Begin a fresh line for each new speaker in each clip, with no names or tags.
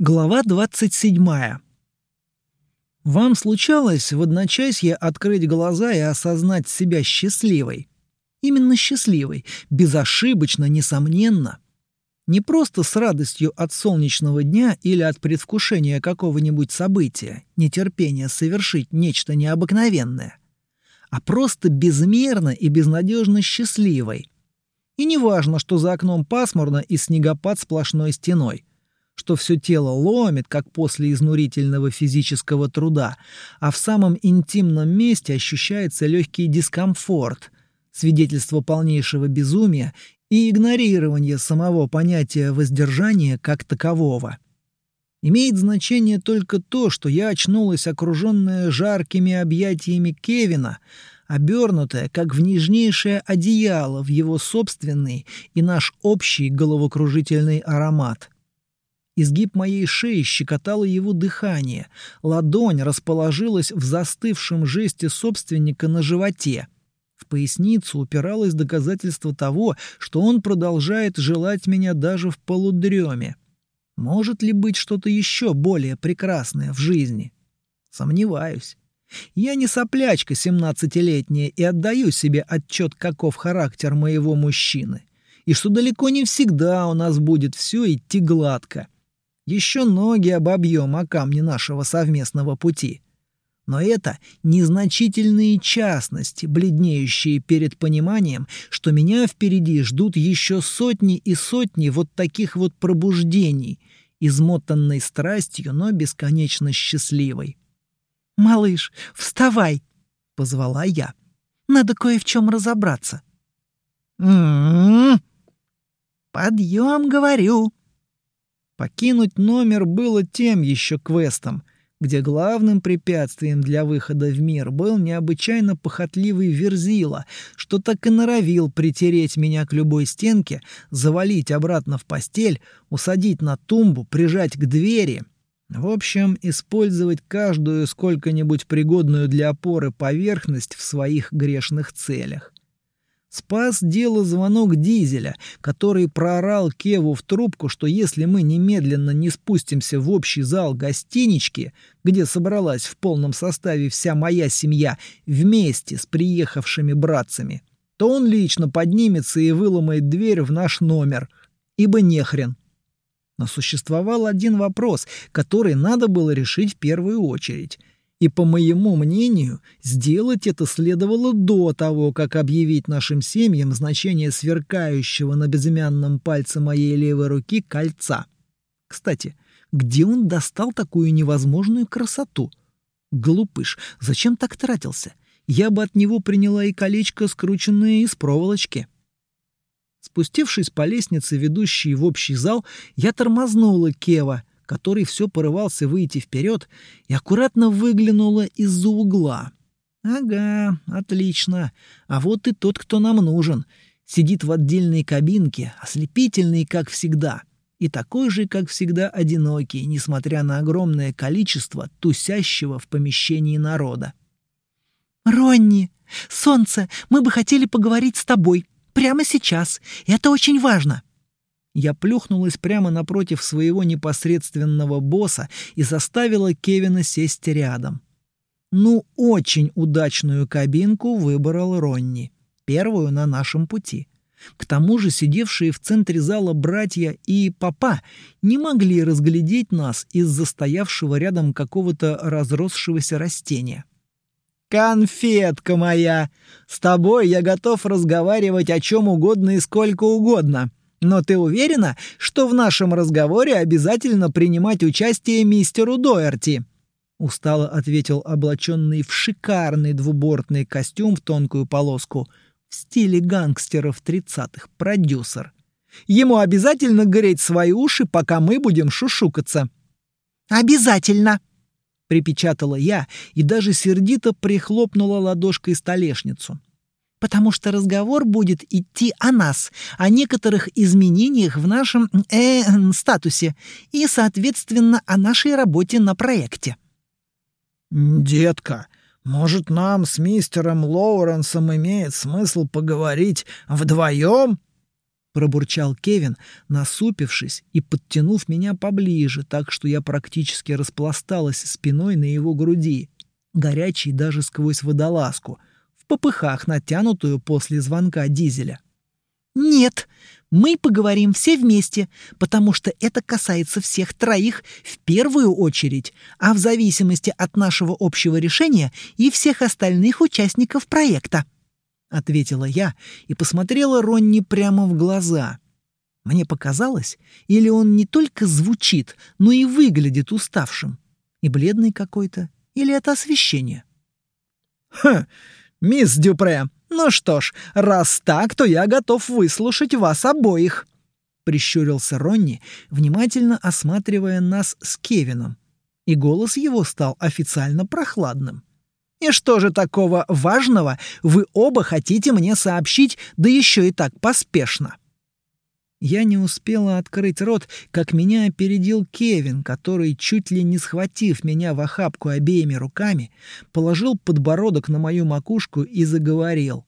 Глава 27. Вам случалось в одночасье открыть глаза и осознать себя счастливой? Именно счастливой, безошибочно, несомненно. Не просто с радостью от солнечного дня или от предвкушения какого-нибудь события, нетерпения совершить нечто необыкновенное, а просто безмерно и безнадежно счастливой. И не важно, что за окном пасмурно и снегопад сплошной стеной что все тело ломит, как после изнурительного физического труда, а в самом интимном месте ощущается легкий дискомфорт, свидетельство полнейшего безумия и игнорирование самого понятия воздержания как такового. Имеет значение только то, что я очнулась окруженная жаркими объятиями Кевина, обернутая, как в нежнейшее одеяло, в его собственный и наш общий головокружительный аромат — Изгиб моей шеи щекотало его дыхание. Ладонь расположилась в застывшем жесте собственника на животе. В поясницу упиралось доказательство того, что он продолжает желать меня даже в полудреме. Может ли быть что-то еще более прекрасное в жизни? Сомневаюсь. Я не соплячка семнадцатилетняя и отдаю себе отчет, каков характер моего мужчины. И что далеко не всегда у нас будет все идти гладко. Еще ноги обобьем о камни нашего совместного пути. Но это незначительные частности, бледнеющие перед пониманием, что меня впереди ждут еще сотни и сотни вот таких вот пробуждений, измотанной страстью, но бесконечно счастливой. «Малыш, вставай!» — позвала я. «Надо кое в чем разобраться». «М-м-м!» «Подъем, говорю!» Покинуть номер было тем еще квестом, где главным препятствием для выхода в мир был необычайно похотливый Верзила, что так и норовил притереть меня к любой стенке, завалить обратно в постель, усадить на тумбу, прижать к двери. В общем, использовать каждую сколько-нибудь пригодную для опоры поверхность в своих грешных целях. Спас дело звонок дизеля, который проорал Кеву в трубку, что если мы немедленно не спустимся в общий зал гостинички, где собралась в полном составе вся моя семья вместе с приехавшими братцами, то он лично поднимется и выломает дверь в наш номер, ибо нехрен. Но существовал один вопрос, который надо было решить в первую очередь — и, по моему мнению, сделать это следовало до того, как объявить нашим семьям значение сверкающего на безымянном пальце моей левой руки кольца. Кстати, где он достал такую невозможную красоту? Глупыш, зачем так тратился? Я бы от него приняла и колечко, скрученное из проволочки. Спустившись по лестнице, ведущей в общий зал, я тормознула Кева — который все порывался выйти вперед, и аккуратно выглянула из-за угла. «Ага, отлично. А вот и тот, кто нам нужен. Сидит в отдельной кабинке, ослепительный, как всегда, и такой же, как всегда, одинокий, несмотря на огромное количество тусящего в помещении народа. «Ронни! Солнце! Мы бы хотели поговорить с тобой. Прямо сейчас. Это очень важно!» Я плюхнулась прямо напротив своего непосредственного босса и заставила Кевина сесть рядом. Ну, очень удачную кабинку выбрал Ронни. Первую на нашем пути. К тому же сидевшие в центре зала братья и папа не могли разглядеть нас из-за стоявшего рядом какого-то разросшегося растения. «Конфетка моя! С тобой я готов разговаривать о чем угодно и сколько угодно!» Но ты уверена, что в нашем разговоре обязательно принимать участие мистеру Доерти?» Устало ответил облаченный в шикарный двубортный костюм в тонкую полоску в стиле гангстеров тридцатых продюсер. «Ему обязательно гореть свои уши, пока мы будем шушукаться». «Обязательно!» — припечатала я и даже сердито прихлопнула ладошкой столешницу потому что разговор будет идти о нас, о некоторых изменениях в нашем э, статусе и, соответственно, о нашей работе на проекте.
«Детка, может, нам с мистером Лоуренсом имеет смысл поговорить вдвоем?»
пробурчал Кевин, насупившись и подтянув меня поближе, так что я практически распласталась спиной на его груди, горячей даже сквозь водолазку, попыхах натянутую после звонка дизеля. «Нет, мы поговорим все вместе, потому что это касается всех троих в первую очередь, а в зависимости от нашего общего решения и всех остальных участников проекта», — ответила я и посмотрела Ронни прямо в глаза. Мне показалось, или он не только звучит, но и выглядит уставшим, и бледный какой-то, или это освещение.
«Хм, мисс Дюпре, «Ну что ж, раз так, то я готов выслушать вас обоих», — прищурился Ронни, внимательно осматривая нас с Кевином. И голос его стал официально прохладным. «И что же такого важного вы оба хотите мне сообщить, да еще и так поспешно?» Я не успела открыть рот, как меня опередил Кевин, который, чуть ли не схватив меня в охапку обеими руками, положил подбородок на мою макушку и заговорил.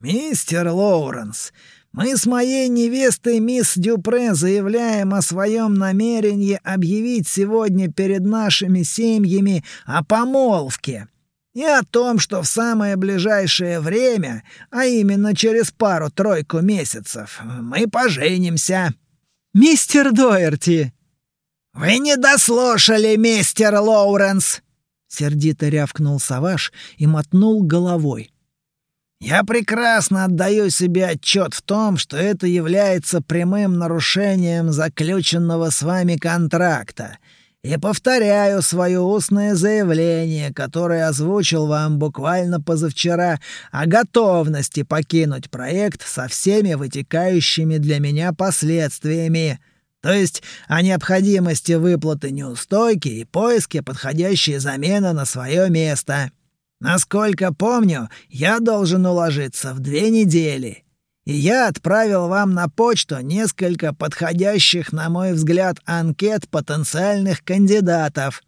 «Мистер Лоуренс, мы с моей невестой мисс Дюпре заявляем о своем намерении объявить сегодня перед нашими семьями о помолвке» и о том, что в самое ближайшее время, а именно через пару-тройку месяцев, мы поженимся».
«Мистер Доерти!»
«Вы не дослушали, мистер Лоуренс!» Сердито рявкнул Саваш и мотнул головой. «Я прекрасно отдаю себе отчет в том, что это является прямым нарушением заключенного с вами контракта, и повторяю свое устное заявление, которое озвучил вам буквально позавчера, о готовности покинуть проект со всеми вытекающими для меня последствиями, то есть о необходимости выплаты неустойки и поиске подходящей замены на свое место. Насколько помню, я должен уложиться в две недели» и я отправил вам на почту несколько подходящих, на мой взгляд, анкет потенциальных кандидатов».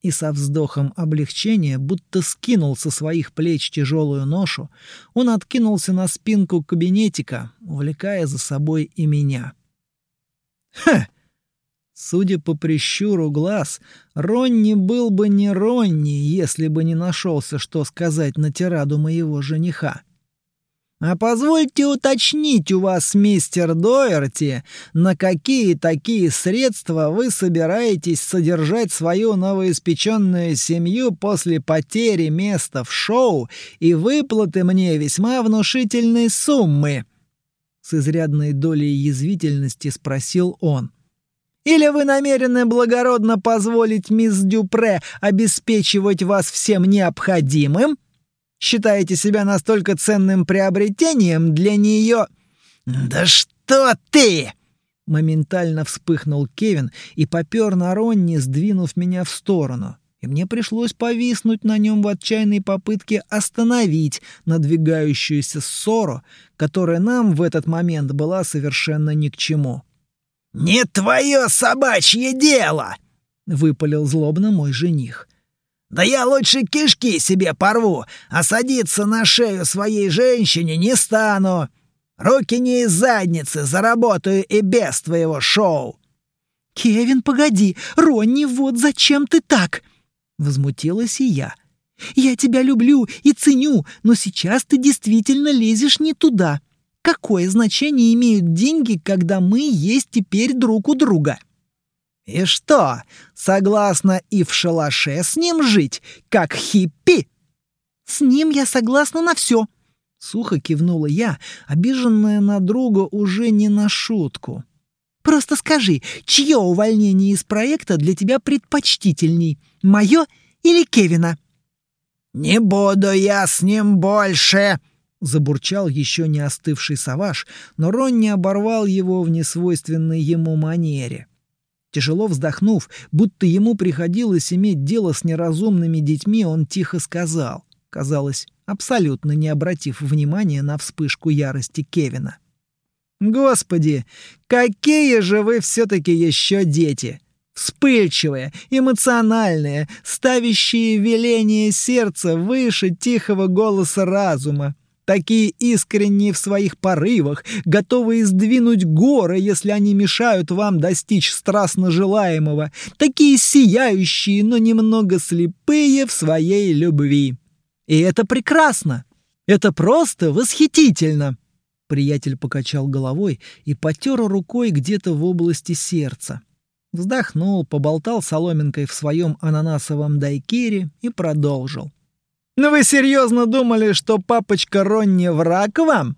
И со вздохом облегчения, будто скинул со своих плеч тяжелую ношу, он откинулся на спинку кабинетика, увлекая за собой и меня. «Ха!» Судя по прищуру глаз, Ронни был бы не Ронни, если бы не нашелся, что сказать на тираду моего жениха. А позвольте уточнить у вас, мистер Доерти, на какие такие средства вы собираетесь содержать свою новоиспеченную семью после потери места в шоу и выплаты мне весьма внушительной суммы?» С изрядной долей язвительности спросил он. «Или вы намерены благородно позволить мисс Дюпре обеспечивать вас всем необходимым?» Считаете себя настолько ценным приобретением для нее?» «Да что ты!» Моментально вспыхнул Кевин и попер на Ронни, сдвинув меня в сторону. И мне пришлось повиснуть на нем в отчаянной попытке остановить надвигающуюся ссору, которая нам в этот момент была совершенно ни к чему. «Не твое собачье дело!» — выпалил злобно мой жених. Да я лучше кишки себе порву, а садиться на шею своей женщине не стану. Руки не из задницы, заработаю и без твоего шоу».
«Кевин, погоди! Ронни, вот зачем ты так?» Возмутилась и я. «Я тебя люблю и ценю, но сейчас ты действительно лезешь не туда. Какое значение имеют деньги, когда мы есть теперь друг у друга?»
«И что, согласна и в шалаше с ним жить, как хиппи?»
«С ним я согласна на все», — сухо кивнула я, обиженная на друга уже не на шутку. «Просто скажи, чье увольнение из проекта для тебя предпочтительней, мое или Кевина?»
«Не буду я с ним больше!» — забурчал еще не остывший Саваш, но Ронни оборвал его в несвойственной ему манере. Тяжело вздохнув, будто ему приходилось иметь дело с неразумными детьми, он тихо сказал, казалось, абсолютно не обратив внимания на вспышку ярости Кевина. «Господи, какие же вы все-таки еще дети! Вспыльчивые, эмоциональные, ставящие веление сердца выше тихого голоса разума.
Такие искренние в своих порывах, готовые сдвинуть горы, если они мешают вам достичь страстно желаемого, такие сияющие, но немного слепые в своей любви. И это прекрасно! Это просто восхитительно!» Приятель покачал головой и потер рукой где-то в области сердца. Вздохнул, поболтал соломинкой в своем ананасовом дайкире и продолжил. «Ну вы серьезно думали, что папочка Ронни враг вам?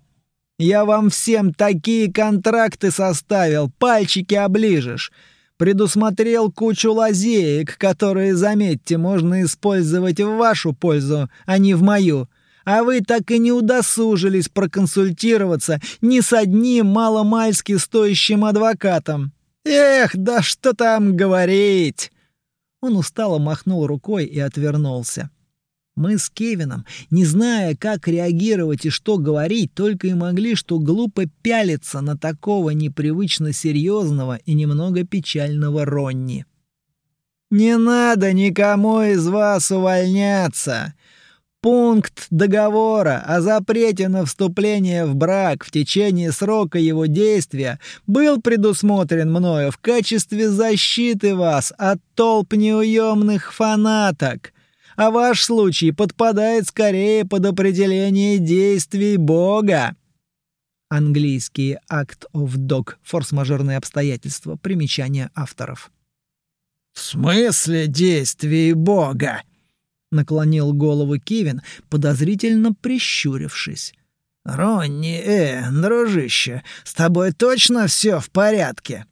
Я вам всем такие контракты составил, пальчики оближешь. Предусмотрел кучу лазеек, которые, заметьте, можно использовать в вашу пользу, а не в мою. А вы так и не удосужились проконсультироваться ни с одним маломальски стоящим адвокатом. Эх, да что там говорить!» Он устало махнул рукой и отвернулся. Мы с Кевином, не зная, как реагировать и что говорить, только и могли что глупо пялиться на такого непривычно серьезного и немного печального Ронни. «Не надо никому из вас увольняться!» Пункт договора о запрете на вступление в брак в течение срока его действия был предусмотрен мною в качестве защиты вас от толп неуемных фанаток, а ваш случай подпадает скорее под определение действий Бога. Английский Act of Dog. Форс-мажорные обстоятельства. Примечание авторов.
«В смысле действий Бога?»
наклонил голову Кевин, подозрительно прищурившись.
«Ронни, э, дружище, с тобой точно все в порядке?»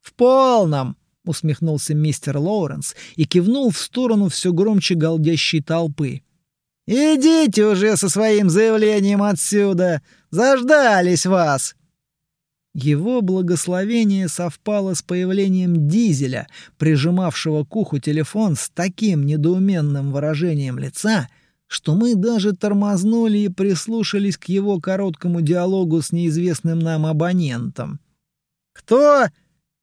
«В полном!» — усмехнулся мистер Лоуренс и кивнул в сторону все громче галдящей толпы. «Идите уже со своим заявлением отсюда! Заждались вас!» Его благословение совпало с появлением дизеля, прижимавшего к уху телефон с таким недоуменным выражением лица, что мы даже тормознули и прислушались к его короткому диалогу с неизвестным нам абонентом. «Кто?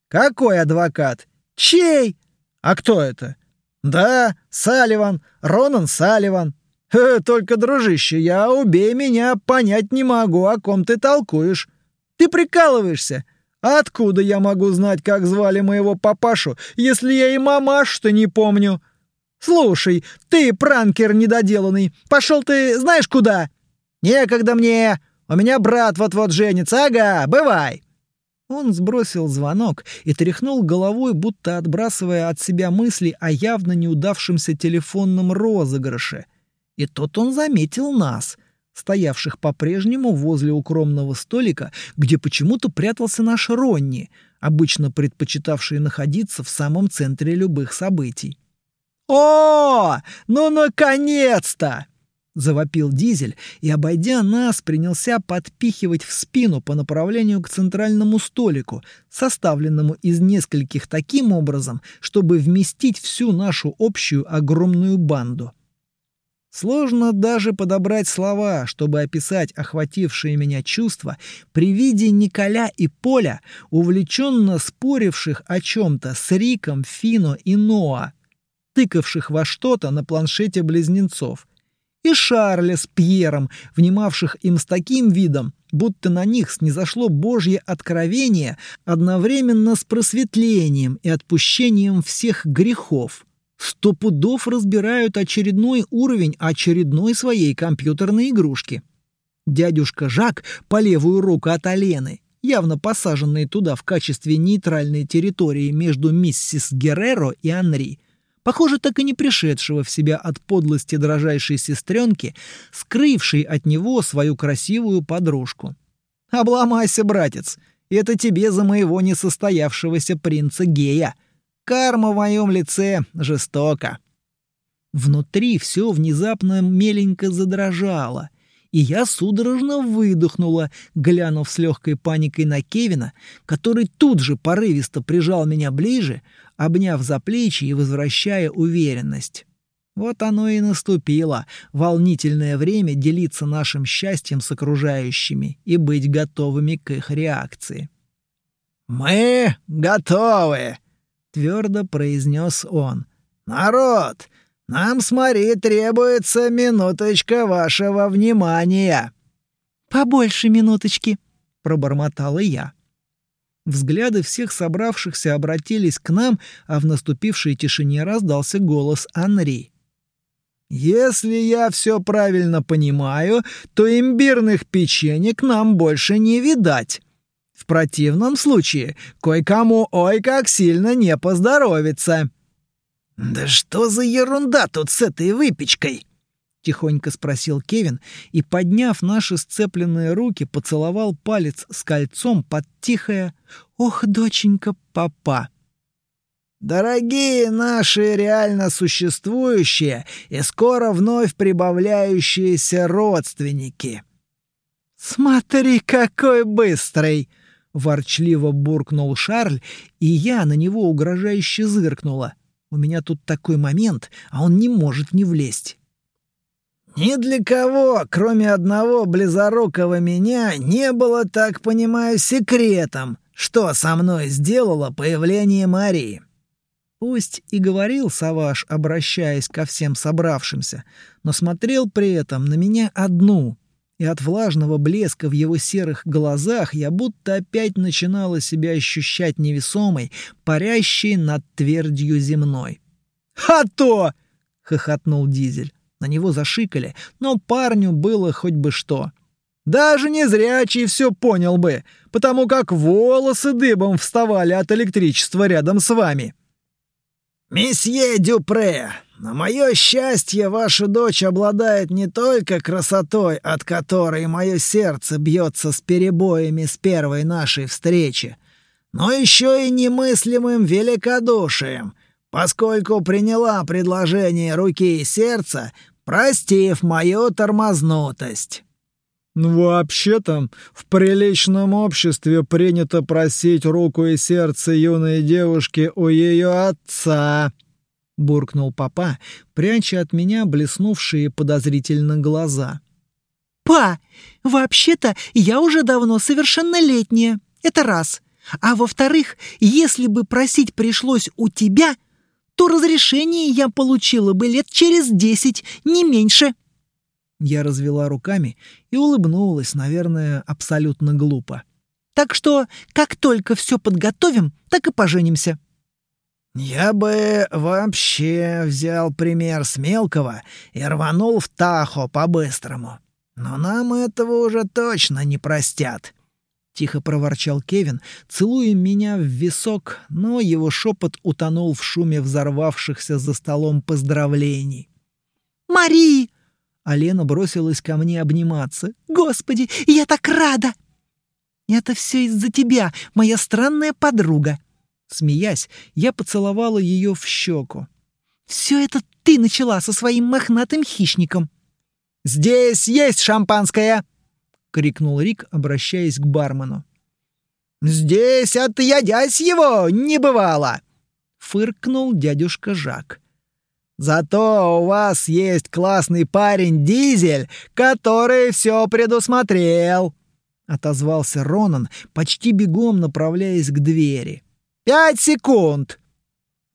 Какой адвокат? Чей? А кто это?» «Да, Салливан, Ронан Салливан. Э, только, дружище, я, убей меня, понять не могу, о ком ты толкуешь. Ты прикалываешься? А откуда я могу знать, как звали моего папашу, если я и мамаш-то не помню? Слушай, ты пранкер недоделанный, пошел ты знаешь куда? Некогда мне, у меня брат вот-вот женится, ага, бывай!» Он сбросил звонок и тряхнул головой, будто отбрасывая от себя мысли о явно неудавшемся телефонном розыгрыше. И тут он заметил нас — стоявших по-прежнему возле укромного столика, где почему-то прятался наш Ронни, обычно предпочитавший находиться в самом центре любых событий. «О, ну наконец-то!» — завопил Дизель и, обойдя нас, принялся подпихивать в спину по направлению к центральному столику, составленному из нескольких таким образом, чтобы вместить всю нашу общую огромную банду. Сложно даже подобрать слова, чтобы описать охватившие меня чувства при виде Николя и Поля, увлеченно споривших о чем-то с Риком, Фино и Ноа, тыкавших во что-то на планшете близнецов, и Шарля с Пьером, внимавших им с таким видом, будто на них снизошло Божье откровение одновременно с просветлением и отпущением всех грехов — сто пудов разбирают очередной уровень очередной своей компьютерной игрушки. Дядюшка Жак по левую руку от Алены, явно посаженный туда в качестве нейтральной территории между миссис Герреро и Анри, похоже, так и не пришедшего в себя от подлости дрожайшей сестренки, скрывшей от него свою красивую подружку. «Обломайся, братец, это тебе за моего несостоявшегося принца Гея», Карма в моем лице жестока. Внутри все внезапно меленько задрожало, и я судорожно выдохнула, глянув с легкой паникой на Кевина, который тут же порывисто прижал меня ближе, обняв за плечи и возвращая уверенность. Вот оно и наступило, волнительное время делиться нашим счастьем с окружающими и быть готовыми к их реакции.
«Мы готовы!» твердо произнес он. «Народ, Нам с Мари требуется минуточка вашего внимания».
«Побольше минуточки», — пробормотала я. Взгляды всех собравшихся обратились к нам, а в наступившей тишине раздался голос Анри.
«Если я все правильно понимаю, то имбирных печенек нам больше не видать. В противном случае кое-кому ой как сильно не поздоровится».
«Да что за ерунда тут с этой выпечкой?»
— тихонько спросил Кевин и, подняв наши сцепленные руки, поцеловал палец с кольцом под тихое «Ох, доченька, папа!»
«Дорогие наши реально существующие и скоро вновь прибавляющиеся родственники!»
«Смотри, какой быстрый!» — ворчливо буркнул Шарль, и я на него угрожающе зыркнула — у меня тут такой момент, а он не может не влезть.
Ни для кого, кроме одного близорукого меня, не было, так понимаю, секретом, что со мной сделало появление Марии.
Пусть и говорил Саваш, обращаясь ко всем собравшимся, но смотрел при этом на меня одну, и от влажного блеска в его серых глазах я будто опять начинала себя ощущать невесомой, парящей над твердью земной.
«А то!»
— хохотнул Дизель. На него зашикали, но парню было хоть бы что.
«Даже незрячий все понял бы, потому как волосы дыбом вставали от электричества рядом с вами».
«Месье Дюпре, на мое счастье, ваша дочь обладает не только красотой, от которой мое сердце бьется с перебоями с первой нашей встречи, но еще и немыслимым великодушием, поскольку приняла предложение руки и сердца, простив мою тормознутость».
«Ну, вообще-то, в приличном обществе принято просить руку и сердце юной девушки у ее отца», — буркнул папа, пряча от меня блеснувшие подозрительно глаза.
«Па, вообще-то я уже давно совершеннолетняя. Это раз. А во-вторых, если бы просить пришлось у тебя, то разрешение я получила бы лет через десять, не меньше».
Я развела руками и улыбнулась, наверное, абсолютно глупо.
«Так что, как только все подготовим, так и поженимся».
«Я бы вообще взял пример с мелкого и рванул в Тахо по-быстрому. Но нам этого уже точно не простят».
Тихо проворчал Кевин, целуя меня в висок, но его шепот утонул в шуме взорвавшихся за столом поздравлений. «Мари!» А Лена бросилась ко мне обниматься. «Господи, я так рада!» «Это все из-за тебя, моя странная подруга!» Смеясь, я поцеловала ее в щеку. «Все это ты начала со своим мохнатым хищником!»
«Здесь есть шампанское!»
— крикнул Рик, обращаясь к бармену.
«Здесь отъядясь его не бывало!»
— фыркнул дядюшка Жак.
«Зато у вас есть классный парень Дизель, который все предусмотрел!» — отозвался Ронан, почти бегом направляясь к двери. Пять секунд!»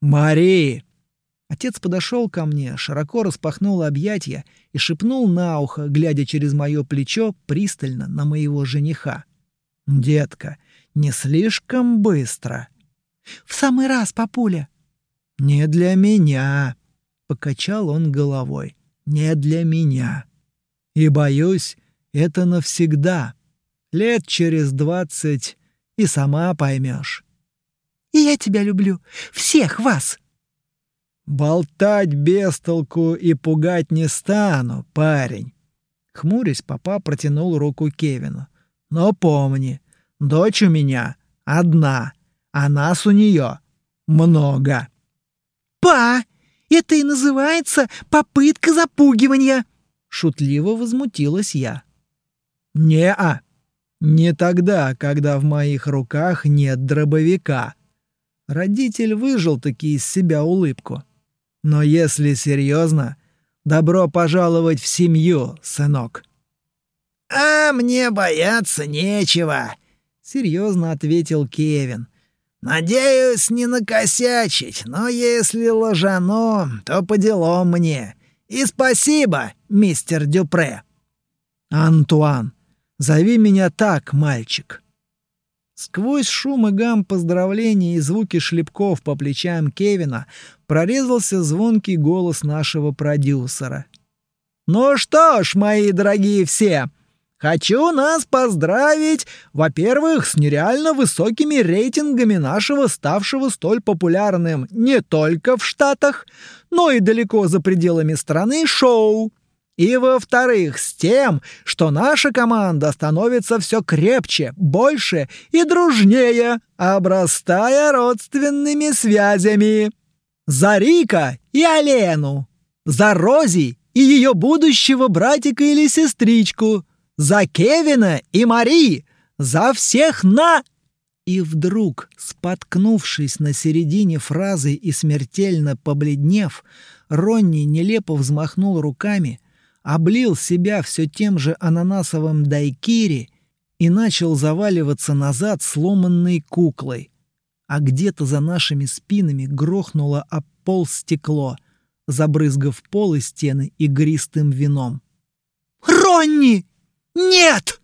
«Мари!»
Отец подошел ко мне, широко распахнул объятия и шепнул на ухо, глядя через мое плечо пристально на моего жениха. «Детка, не слишком быстро». «В самый раз, папуля».
«Не для меня», — покачал он головой. «Не для меня. И, боюсь, это навсегда. Лет через двадцать и сама поймешь.
И я тебя люблю. Всех вас!»
«Болтать без толку и пугать не стану, парень!» Хмурясь, папа протянул руку Кевину. «Но помни, дочь у меня одна, а нас у нее много».
«Па, это и называется попытка запугивания!» Шутливо возмутилась я.
«Не-а, не тогда, когда в моих руках нет дробовика», Родитель выжил таки из себя улыбку. Но если серьезно, добро пожаловать в семью, сынок.
А мне бояться нечего, серьезно ответил Кевин. Надеюсь, не накосячить, но если ложано, то по делам мне. И спасибо, мистер Дюпре.
Антуан, зови меня так, мальчик. Сквозь шум и гам поздравлений и звуки шлепков по плечам Кевина прорезался звонкий голос нашего продюсера. «Ну что ж, мои дорогие все, хочу нас поздравить, во-первых, с нереально высокими рейтингами нашего ставшего столь популярным не только в Штатах, но и далеко за пределами страны шоу. И во-вторых, с тем, что наша команда становится все крепче, больше и дружнее, обрастая родственными связями. За Рика и Алену, за Рози и ее будущего братика или сестричку, за Кевина и Мари, за всех на... И вдруг, споткнувшись на середине фразы и смертельно побледнев, Ронни нелепо взмахнул руками — облил себя все тем же ананасовым дайкири и начал заваливаться назад сломанной куклой. А где-то за нашими спинами грохнуло об пол стекло, забрызгав пол и стены игристым вином. «Ронни! Нет!»